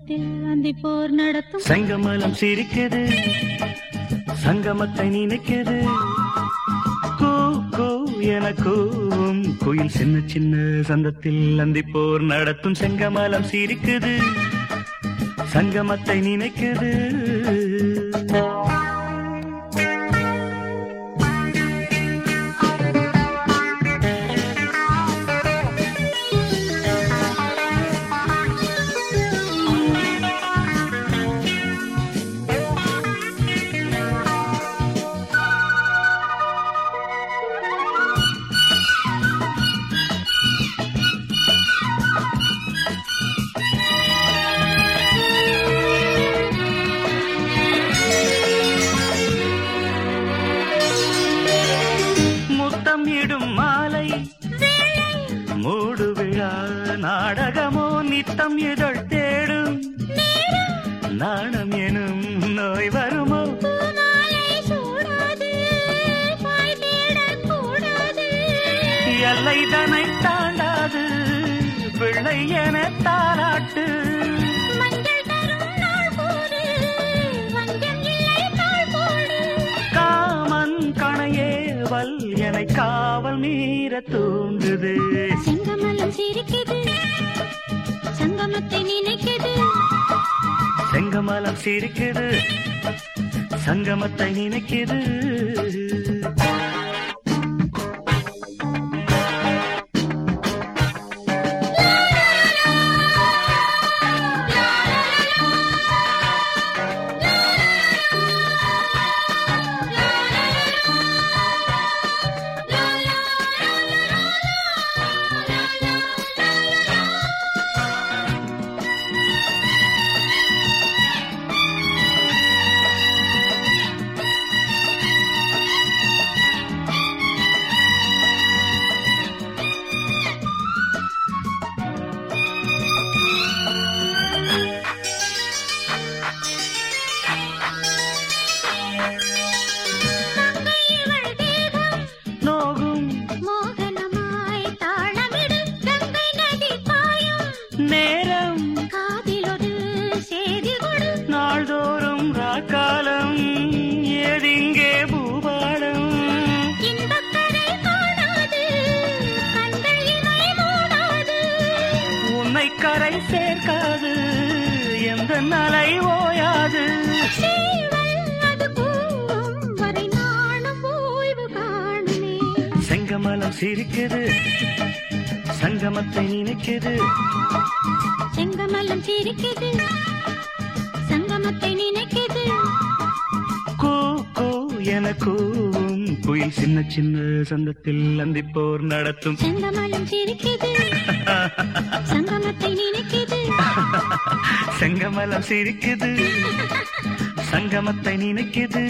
சங்கமத்தில் அந்தி போர் நடத்தும். சங்கமலம் சிரிக்கிறது சங்கமத்தை நினைக்கிறது கோ கோ என கோவும். கோயில் சின்ன சின்ன சந்தத்தில் அந்தி போர் நடத்தும். செங்கமலம் சிரிக்குது. சங்கமத்தை நினைக்குது. நரகமோ நித்தம் இதழ் தேடும். நாணம் எனும் நோய் வருமோ? எல்லை தனை தாண்டாது பிள்ளை என தாராட்டு. காமன் கணையே வல் என காவல் மீற தூண்டுது செங்கமலம் சிரிக்குது. சங்கமத்தை நினைக்குது. செங்கமலம் சிரிக்குது. சங்கமத்தை நினைக்குது. நேரம். காதிலொரு கொடு. நாள்தோறும் ராக்காலம் இமை மூடாது. உன்னை கரை சேர்க்காது எந்த நலை ஓயாது. செங்கமலம் சிரிக்குது. சங்கமத்தை நினைக்குது. செங்கமலம் சிரிக்குது. சங்கமத்தை நினைக்குது. கூ கூ என கூவும் குயில் சின்ன சின்ன சந்தத்தில் அந்திப்போர் நடத்தும். செங்கமலம் சிரிக்குது. சங்கமத்தை நினைக்குது. செங்கமலம் சிரிக்குது. சங்கமத்தை நினைக்குது.